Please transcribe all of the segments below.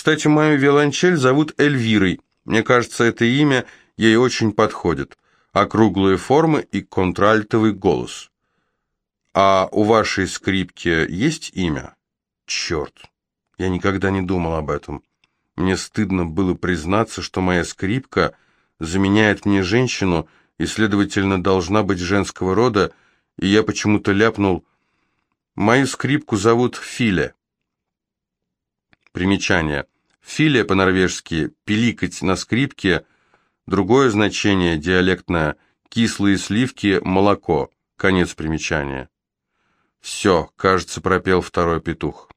Кстати, мою виолончель зовут Эльвирой. Мне кажется, это имя ей очень подходит. Округлые формы и контральтовый голос. А у вашей скрипки есть имя? Черт, я никогда не думал об этом. Мне стыдно было признаться, что моя скрипка заменяет мне женщину и, следовательно, должна быть женского рода, и я почему-то ляпнул «Мою скрипку зовут Филя». Примечание. Филя по-норвежски «пиликать на скрипке», другое значение диалектное «кислые сливки, молоко». Конец примечания. «Все», — кажется, пропел второй петух.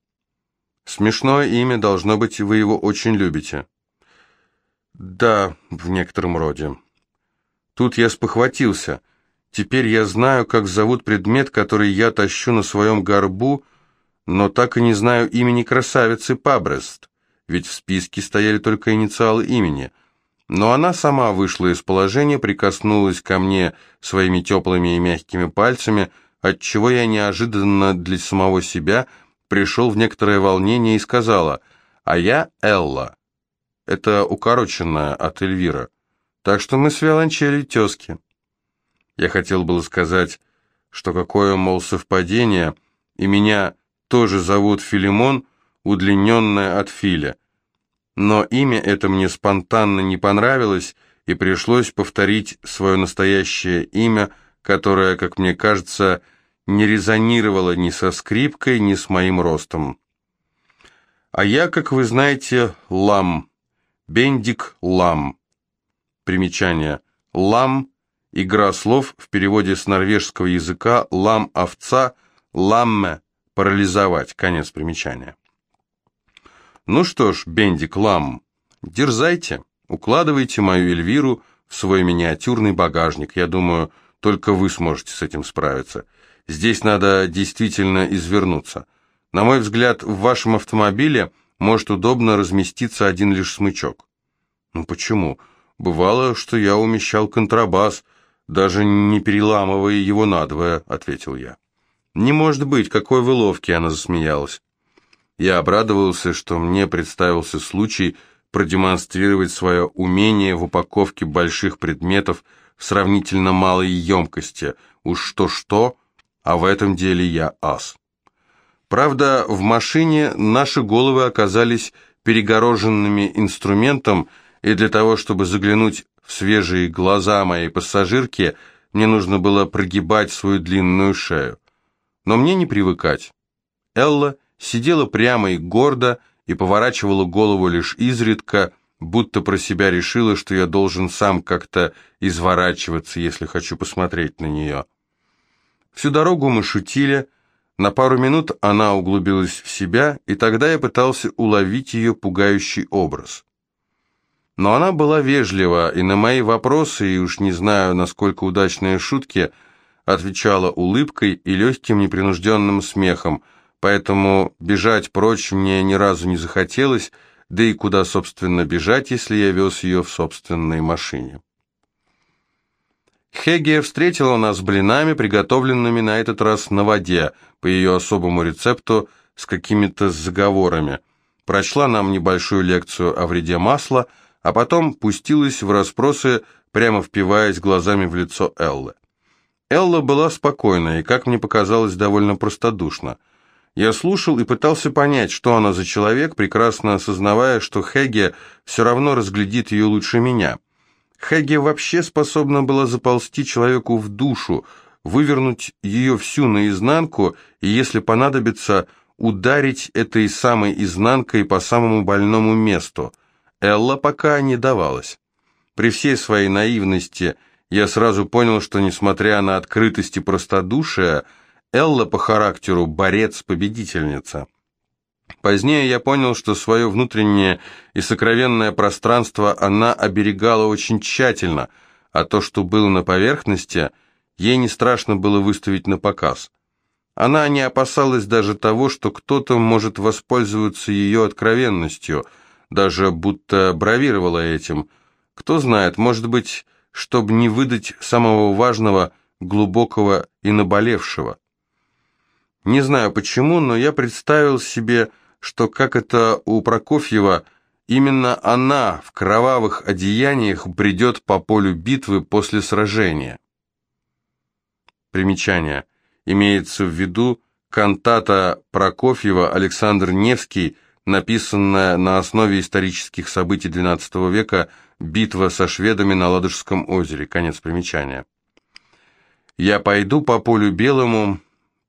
«Смешное имя, должно быть, вы его очень любите». «Да, в некотором роде». Тут я спохватился. Теперь я знаю, как зовут предмет, который я тащу на своем горбу, но так и не знаю имени красавицы Пабрест, ведь в списке стояли только инициалы имени. Но она сама вышла из положения, прикоснулась ко мне своими теплыми и мягкими пальцами, отчего я неожиданно для самого себя пришел в некоторое волнение и сказала «А я Элла». Это укороченное от Эльвира. Так что мы с виолончели тезки. Я хотел было сказать, что какое, мол, совпадение, и меня тоже зовут Филимон, удлиненное от Филя. Но имя это мне спонтанно не понравилось, и пришлось повторить свое настоящее имя, которое, как мне кажется, не резонировало ни со скрипкой, ни с моим ростом. А я, как вы знаете, Лам, Бендик Лам. Примечание. Лам – игра слов в переводе с норвежского языка «лам-овца», «ламме» – парализовать. Конец примечания. Ну что ж, Бендик Лам, дерзайте, укладывайте мою Эльвиру в свой миниатюрный багажник. Я думаю, только вы сможете с этим справиться. Здесь надо действительно извернуться. На мой взгляд, в вашем автомобиле может удобно разместиться один лишь смычок. Ну почему? Бывало, что я умещал контрабас, даже не переламывая его надвое, ответил я. Не может быть, какой вы ловкий, она засмеялась. Я обрадовался, что мне представился случай продемонстрировать свое умение в упаковке больших предметов в сравнительно малой емкости. Уж что-что, а в этом деле я ас. Правда, в машине наши головы оказались перегороженными инструментом, и для того, чтобы заглянуть в свежие глаза моей пассажирки, мне нужно было прогибать свою длинную шею. Но мне не привыкать. Элла сидела прямо и гордо и поворачивала голову лишь изредка, будто про себя решила, что я должен сам как-то изворачиваться, если хочу посмотреть на нее. Всю дорогу мы шутили, на пару минут она углубилась в себя, и тогда я пытался уловить ее пугающий образ. Но она была вежлива, и на мои вопросы, и уж не знаю, насколько удачные шутки, отвечала улыбкой и легким непринужденным смехом, поэтому бежать прочь мне ни разу не захотелось, да и куда, собственно, бежать, если я вез ее в собственной машине. Хегия встретила нас блинами, приготовленными на этот раз на воде, по ее особому рецепту с какими-то заговорами. Прочла нам небольшую лекцию о вреде масла – а потом пустилась в расспросы, прямо впиваясь глазами в лицо Эллы. Элла была спокойна и, как мне показалось, довольно простодушна. Я слушал и пытался понять, что она за человек, прекрасно осознавая, что Хеге все равно разглядит ее лучше меня. Хеге вообще способна была заползти человеку в душу, вывернуть ее всю наизнанку и, если понадобится, ударить этой самой изнанкой по самому больному месту – Элла пока не давалась. При всей своей наивности я сразу понял, что, несмотря на открытость и простодушие, Элла по характеру борец-победительница. Позднее я понял, что свое внутреннее и сокровенное пространство она оберегала очень тщательно, а то, что было на поверхности, ей не страшно было выставить на показ. Она не опасалась даже того, что кто-то может воспользоваться ее откровенностью – даже будто бравировала этим. Кто знает, может быть, чтобы не выдать самого важного, глубокого и наболевшего. Не знаю почему, но я представил себе, что, как это у Прокофьева, именно она в кровавых одеяниях бредет по полю битвы после сражения. Примечание. Имеется в виду кантата Прокофьева «Александр Невский», написанная на основе исторических событий XII века «Битва со шведами на Ладожском озере». Конец примечания. «Я пойду по полю белому,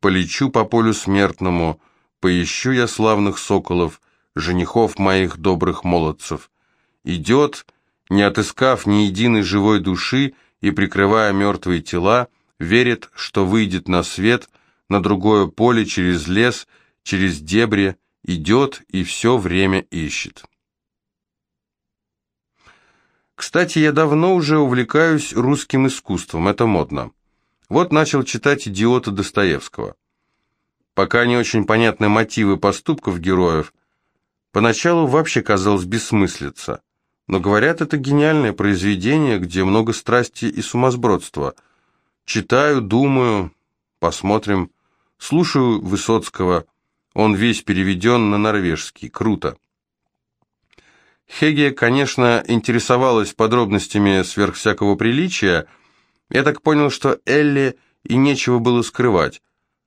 полечу по полю смертному, поищу я славных соколов, женихов моих добрых молодцев. Идет, не отыскав ни единой живой души и прикрывая мертвые тела, верит, что выйдет на свет, на другое поле через лес, через дебри, идет и все время ищет. Кстати, я давно уже увлекаюсь русским искусством, это модно. Вот начал читать «Идиота» Достоевского. Пока не очень понятны мотивы поступков героев, поначалу вообще казалось бессмыслица. Но говорят, это гениальное произведение, где много страсти и сумасбродства. Читаю, думаю, посмотрим. Слушаю Высоцкого, он весь переведен на норвежский. Круто. Хеге, конечно, интересовалась подробностями сверх всякого приличия. Я так понял, что Элли и нечего было скрывать.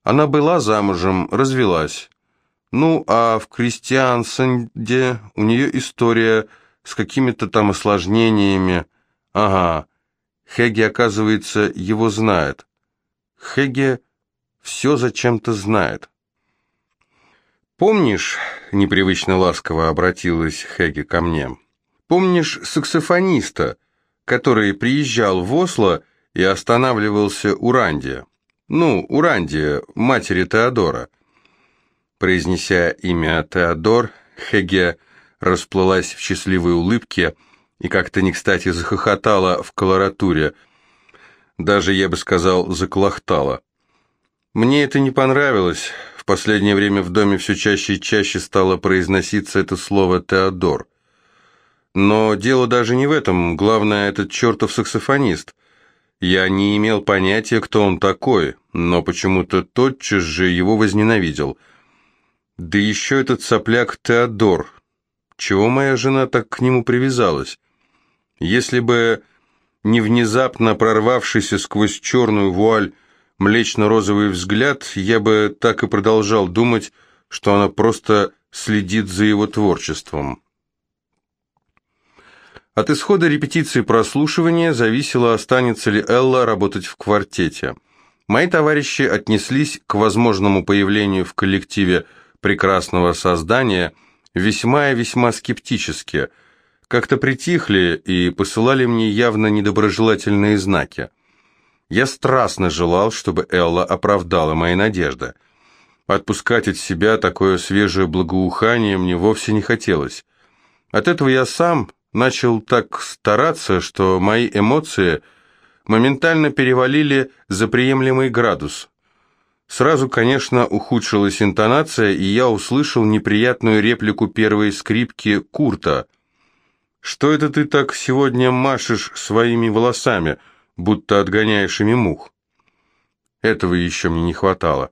Она была замужем, развелась. Ну, а в Кристиансенде у нее история с какими-то там осложнениями. Ага, Хеге, оказывается, его знает. Хеге все зачем-то знает. «Помнишь, — непривычно ласково обратилась Хеге ко мне, — помнишь саксофониста, который приезжал в Осло и останавливался у Ранди? Ну, у Ранди, матери Теодора». Произнеся имя Теодор, Хеге расплылась в счастливой улыбке и как-то не кстати захохотала в колоратуре, даже, я бы сказал, заклохтала. Мне это не понравилось, последнее время в доме все чаще и чаще стало произноситься это слово «Теодор». Но дело даже не в этом, главное, этот чертов саксофонист. Я не имел понятия, кто он такой, но почему-то тотчас же его возненавидел. Да еще этот сопляк Теодор. Чего моя жена так к нему привязалась? Если бы не внезапно прорвавшийся сквозь черную вуаль млечно-розовый взгляд, я бы так и продолжал думать, что она просто следит за его творчеством. От исхода репетиции прослушивания зависело, останется ли Элла работать в квартете. Мои товарищи отнеслись к возможному появлению в коллективе прекрасного создания весьма и весьма скептически, как-то притихли и посылали мне явно недоброжелательные знаки. Я страстно желал, чтобы Элла оправдала мои надежды. Отпускать от себя такое свежее благоухание мне вовсе не хотелось. От этого я сам начал так стараться, что мои эмоции моментально перевалили за приемлемый градус. Сразу, конечно, ухудшилась интонация, и я услышал неприятную реплику первой скрипки Курта. «Что это ты так сегодня машешь своими волосами?» Будто отгоняешь мух. Этого еще мне не хватало.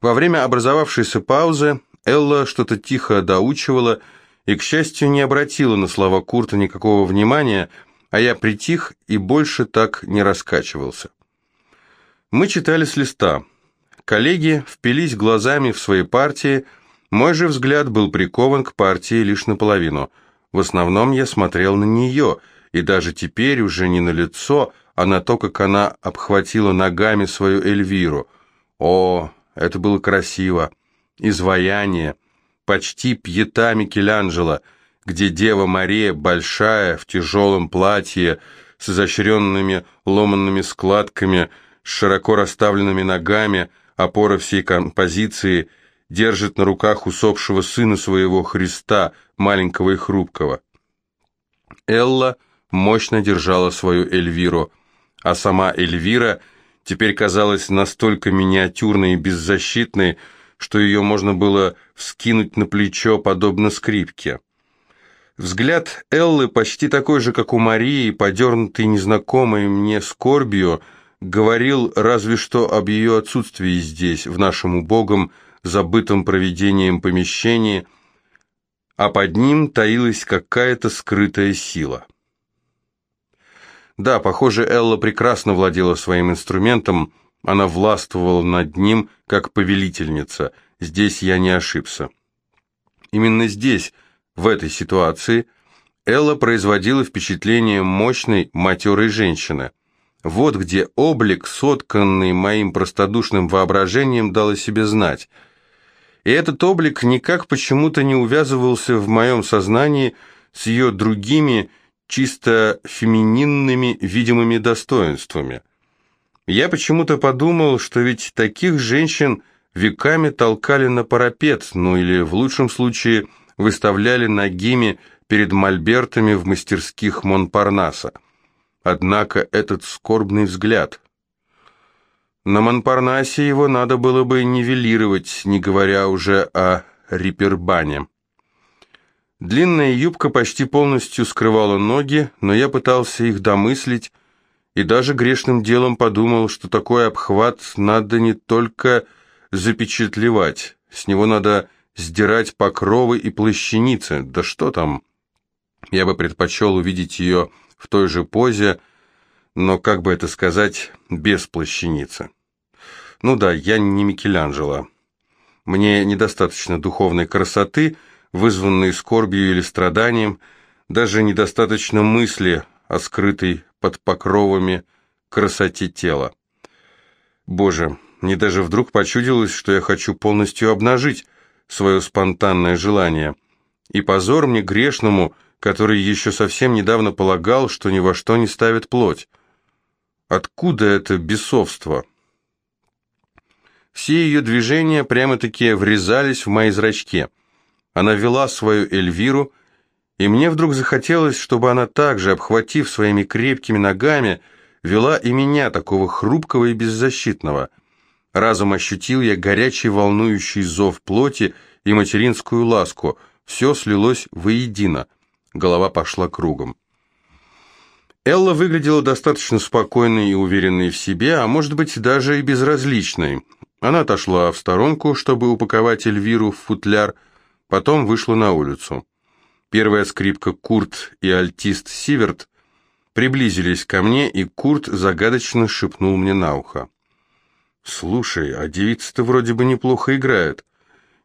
Во время образовавшейся паузы Элла что-то тихо доучивала и, к счастью, не обратила на слова Курта никакого внимания, а я притих и больше так не раскачивался. Мы читали с листа. Коллеги впились глазами в свои партии, мой же взгляд был прикован к партии лишь наполовину. В основном я смотрел на нее – и даже теперь уже не на лицо, а на то, как она обхватила ногами свою Эльвиру. О, это было красиво! Изваяние, почти пьета Микеланджело, где Дева Мария, большая, в тяжелом платье, с изощренными ломанными складками, с широко расставленными ногами, опора всей композиции, держит на руках усопшего сына своего Христа, маленького и хрупкого. Элла – мощно держала свою Эльвиру, а сама Эльвира теперь казалась настолько миниатюрной и беззащитной, что ее можно было вскинуть на плечо, подобно скрипке. Взгляд Эллы, почти такой же, как у Марии, подернутый незнакомой мне скорбью, говорил разве что об ее отсутствии здесь, в нашем убогом, забытом проведением помещении, а под ним таилась какая-то скрытая сила. Да, похоже, Элла прекрасно владела своим инструментом, она властвовала над ним, как повелительница. Здесь я не ошибся. Именно здесь, в этой ситуации, Элла производила впечатление мощной, матерой женщины. Вот где облик, сотканный моим простодушным воображением, дал о себе знать. И этот облик никак почему-то не увязывался в моем сознании с ее другими, чисто фемининными видимыми достоинствами. Я почему-то подумал, что ведь таких женщин веками толкали на парапет, ну или в лучшем случае выставляли нагими перед мольбертами в мастерских Монпарнаса. Однако этот скорбный взгляд... На Монпарнасе его надо было бы нивелировать, не говоря уже о Рипербане. Длинная юбка почти полностью скрывала ноги, но я пытался их домыслить, и даже грешным делом подумал, что такой обхват надо не только запечатлевать, с него надо сдирать покровы и плащаницы, да что там. Я бы предпочел увидеть ее в той же позе, но, как бы это сказать, без плащаницы. Ну да, я не Микеланджело. Мне недостаточно духовной красоты — вызванные скорбью или страданием, даже недостаточно мысли о скрытой под покровами красоте тела. Боже, мне даже вдруг почудилось, что я хочу полностью обнажить свое спонтанное желание. И позор мне грешному, который еще совсем недавно полагал, что ни во что не ставит плоть. Откуда это бесовство? Все ее движения прямо-таки врезались в мои зрачки – она вела свою Эльвиру, и мне вдруг захотелось, чтобы она также, обхватив своими крепкими ногами, вела и меня, такого хрупкого и беззащитного. Разом ощутил я горячий волнующий зов плоти и материнскую ласку. Все слилось воедино. Голова пошла кругом. Элла выглядела достаточно спокойной и уверенной в себе, а может быть даже и безразличной. Она отошла в сторонку, чтобы упаковать Эльвиру в футляр, Потом вышла на улицу. Первая скрипка Курт и альтист Сиверт приблизились ко мне, и Курт загадочно шепнул мне на ухо. «Слушай, а девица-то вроде бы неплохо играет.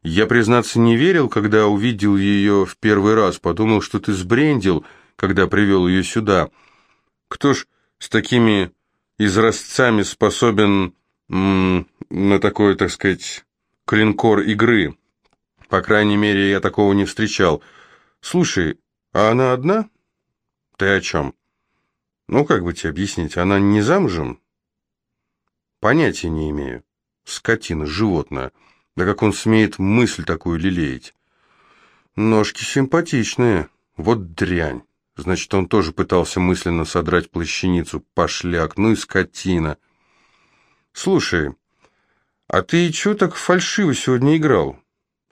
Я, признаться, не верил, когда увидел ее в первый раз, подумал, что ты сбрендил, когда привел ее сюда. Кто ж с такими изразцами способен м на такой, так сказать, клинкор игры?» По крайней мере, я такого не встречал. Слушай, а она одна? Ты о чем? Ну, как бы тебе объяснить, она не замужем? Понятия не имею. Скотина, животное. Да как он смеет мысль такую лелеять? Ножки симпатичные. Вот дрянь. Значит, он тоже пытался мысленно содрать плащаницу. Пошляк, ну и скотина. Слушай, а ты чё так фальшиво сегодня играл?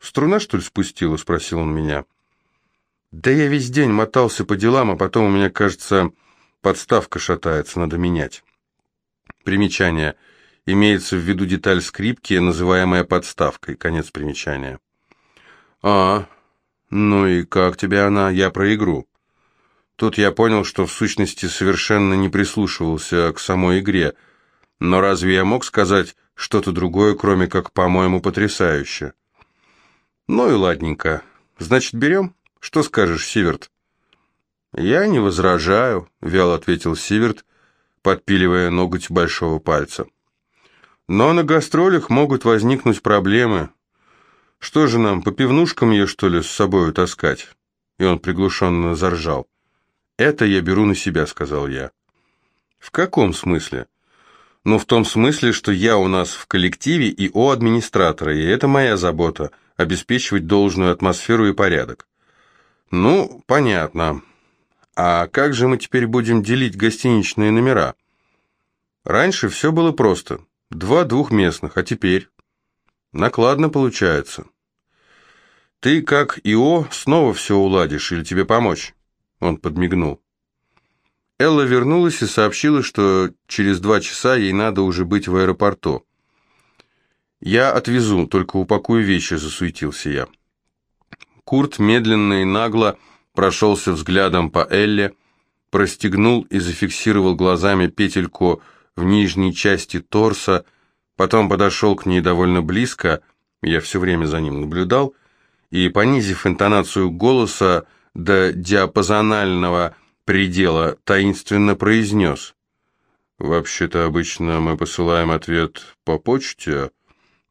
«Струна, что ли, спустила?» — спросил он меня. «Да я весь день мотался по делам, а потом у меня, кажется, подставка шатается, надо менять». Примечание. Имеется в виду деталь скрипки, называемая подставкой. Конец примечания. «А, ну и как тебе она? Я про игру». Тут я понял, что в сущности совершенно не прислушивался к самой игре. Но разве я мог сказать что-то другое, кроме как, по-моему, потрясающе? «Ну и ладненько. Значит, берем? Что скажешь, Сиверт?» «Я не возражаю», — вяло ответил Сиверт, подпиливая ноготь большого пальца. «Но на гастролях могут возникнуть проблемы. Что же нам, по пивнушкам ее, что ли, с собою таскать?» И он приглушенно заржал. «Это я беру на себя», — сказал я. «В каком смысле?» «Ну, в том смысле, что я у нас в коллективе и о администратора, и это моя забота — обеспечивать должную атмосферу и порядок. Ну, понятно. А как же мы теперь будем делить гостиничные номера? Раньше все было просто. Два двухместных, а теперь? Накладно получается. Ты, как ИО, снова все уладишь или тебе помочь? Он подмигнул. Элла вернулась и сообщила, что через два часа ей надо уже быть в аэропорту. «Я отвезу, только упакую вещи», — засуетился я. Курт медленно и нагло прошелся взглядом по Элле, простегнул и зафиксировал глазами петельку в нижней части торса, потом подошел к ней довольно близко, я все время за ним наблюдал, и, понизив интонацию голоса до диапазонального предела, таинственно произнес. «Вообще-то обычно мы посылаем ответ по почте,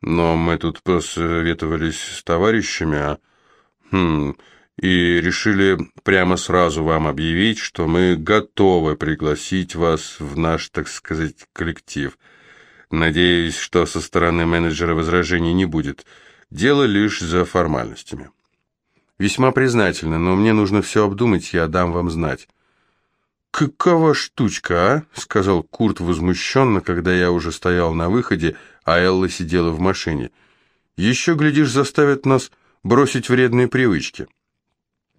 но мы тут посоветовались с товарищами, а... Хм, и решили прямо сразу вам объявить, что мы готовы пригласить вас в наш, так сказать, коллектив. Надеюсь, что со стороны менеджера возражений не будет. Дело лишь за формальностями. Весьма признательно, но мне нужно все обдумать, я дам вам знать. «Какова штучка, а?» — сказал Курт возмущенно, когда я уже стоял на выходе, а Элла сидела в машине. «Еще, глядишь, заставят нас бросить вредные привычки».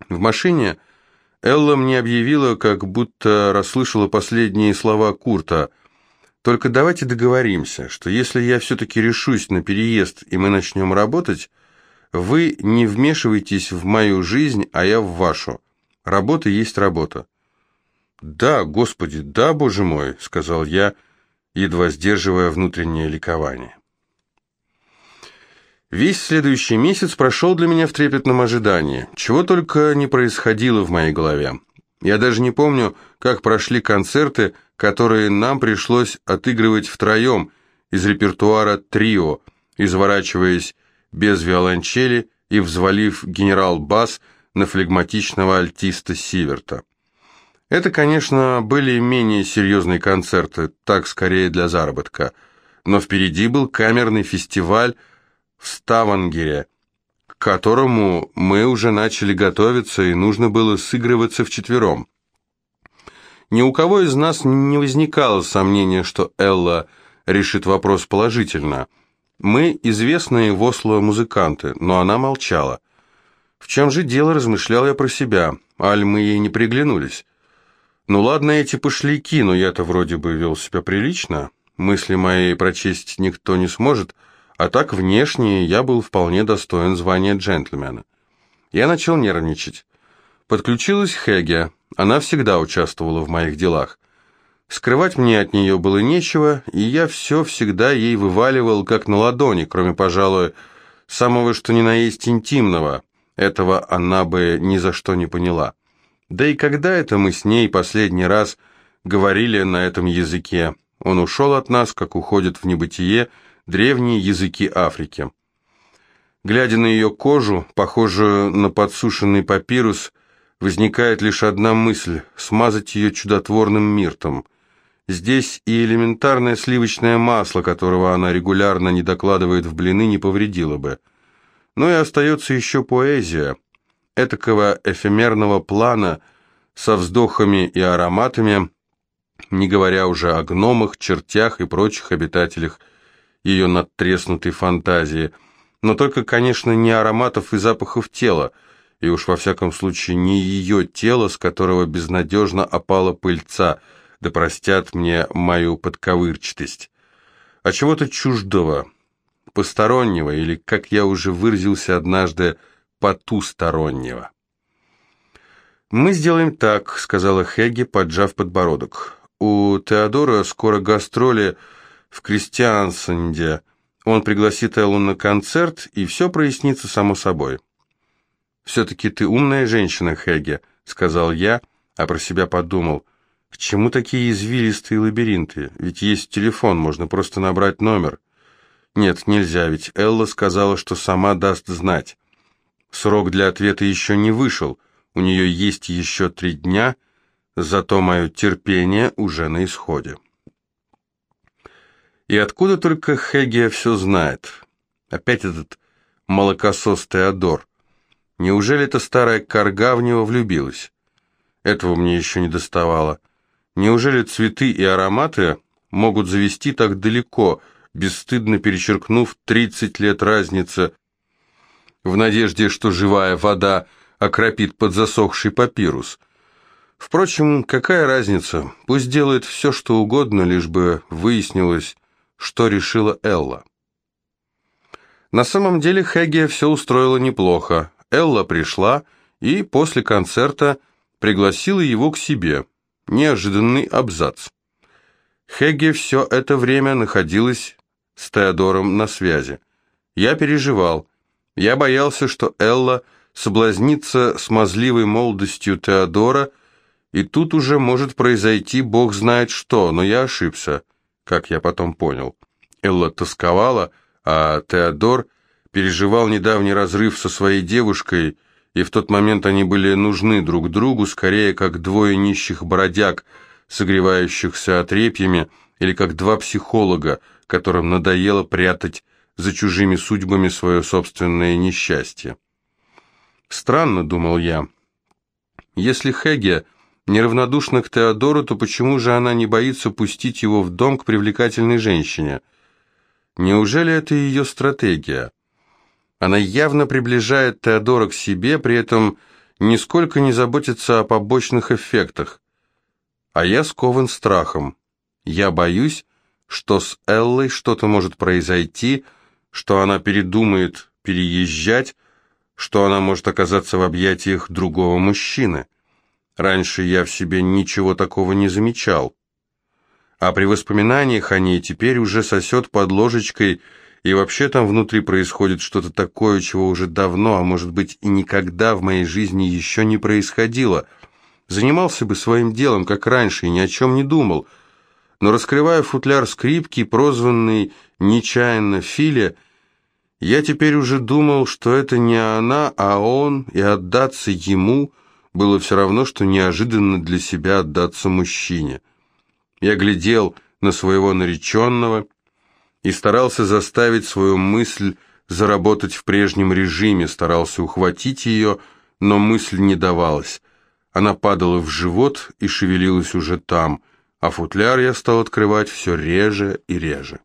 В машине Элла мне объявила, как будто расслышала последние слова Курта. «Только давайте договоримся, что если я все-таки решусь на переезд и мы начнем работать, вы не вмешивайтесь в мою жизнь, а я в вашу. Работа есть работа». «Да, Господи, да, Боже мой», — сказал я, едва сдерживая внутреннее ликование. Весь следующий месяц прошел для меня в трепетном ожидании. Чего только не происходило в моей голове. Я даже не помню, как прошли концерты, которые нам пришлось отыгрывать втроем из репертуара «Трио», изворачиваясь без виолончели и взвалив генерал-бас на флегматичного альтиста Сиверта. Это, конечно, были менее серьезные концерты, так скорее для заработка, но впереди был камерный фестиваль в Ставангере, к которому мы уже начали готовиться и нужно было сыгрываться вчетвером. Ни у кого из нас не возникало сомнения, что Элла решит вопрос положительно. Мы известные в Осло музыканты, но она молчала. В чем же дело, размышлял я про себя, аль мы ей не приглянулись. Ну ладно эти пошляки, но я-то вроде бы вел себя прилично, мысли мои прочесть никто не сможет, а так внешне я был вполне достоин звания джентльмена. Я начал нервничать. Подключилась Хеге, она всегда участвовала в моих делах. Скрывать мне от нее было нечего, и я все всегда ей вываливал как на ладони, кроме, пожалуй, самого что ни на есть интимного. Этого она бы ни за что не поняла. Да и когда это мы с ней последний раз говорили на этом языке? Он ушел от нас, как уходит в небытие, древние языки Африки. Глядя на ее кожу, похожую на подсушенный папирус, возникает лишь одна мысль – смазать ее чудотворным миртом. Здесь и элементарное сливочное масло, которого она регулярно не докладывает в блины, не повредило бы. Но и остается еще поэзия, этакого эфемерного плана со вздохами и ароматами, не говоря уже о гномах, чертях и прочих обитателях – ее надтреснутой фантазии, но только, конечно, не ароматов и запахов тела, и уж во всяком случае не ее тело, с которого безнадежно опала пыльца, да простят мне мою подковырчатость, а чего-то чуждого, постороннего, или, как я уже выразился однажды, потустороннего. «Мы сделаем так», — сказала Хеги, поджав подбородок. «У Теодора скоро гастроли в Кристиансенде. Он пригласит Эллу на концерт, и все прояснится само собой. «Все-таки ты умная женщина, Хеге», — сказал я, а про себя подумал. «К чему такие извилистые лабиринты? Ведь есть телефон, можно просто набрать номер». «Нет, нельзя, ведь Элла сказала, что сама даст знать. Срок для ответа еще не вышел, у нее есть еще три дня, зато мое терпение уже на исходе». И откуда только Хегия все знает? Опять этот молокосос Теодор. Неужели эта старая корга в него влюбилась? Этого мне еще не доставало. Неужели цветы и ароматы могут завести так далеко, бесстыдно перечеркнув 30 лет разницы, в надежде, что живая вода окропит подзасохший папирус? Впрочем, какая разница? Пусть делает все, что угодно, лишь бы выяснилось, что решила Элла. На самом деле Хэгге все устроила неплохо. Элла пришла и после концерта пригласила его к себе. Неожиданный абзац. Хэгге все это время находилась с Теодором на связи. Я переживал. Я боялся, что Элла соблазнится смазливой молодостью Теодора, и тут уже может произойти бог знает что, но я ошибся, как я потом понял. Элла тосковала, а Теодор переживал недавний разрыв со своей девушкой, и в тот момент они были нужны друг другу, скорее как двое нищих бродяг, согревающихся отрепьями, или как два психолога, которым надоело прятать за чужими судьбами свое собственное несчастье. Странно, думал я. Если Хеге неравнодушна к Теодору, то почему же она не боится пустить его в дом к привлекательной женщине? Неужели это ее стратегия? Она явно приближает Теодора к себе, при этом нисколько не заботится о побочных эффектах. А я скован страхом. Я боюсь, что с Эллой что-то может произойти, что она передумает переезжать, что она может оказаться в объятиях другого мужчины. Раньше я в себе ничего такого не замечал. А при воспоминаниях о ней теперь уже сосет под ложечкой, и вообще там внутри происходит что-то такое, чего уже давно, а может быть и никогда в моей жизни еще не происходило. Занимался бы своим делом, как раньше, и ни о чем не думал. Но раскрывая футляр скрипки, прозванный нечаянно Филе, я теперь уже думал, что это не она, а он, и отдаться ему было все равно, что неожиданно для себя отдаться мужчине. Я глядел на своего нареченного и старался заставить свою мысль заработать в прежнем режиме, старался ухватить ее, но мысль не давалась. Она падала в живот и шевелилась уже там, а футляр я стал открывать все реже и реже.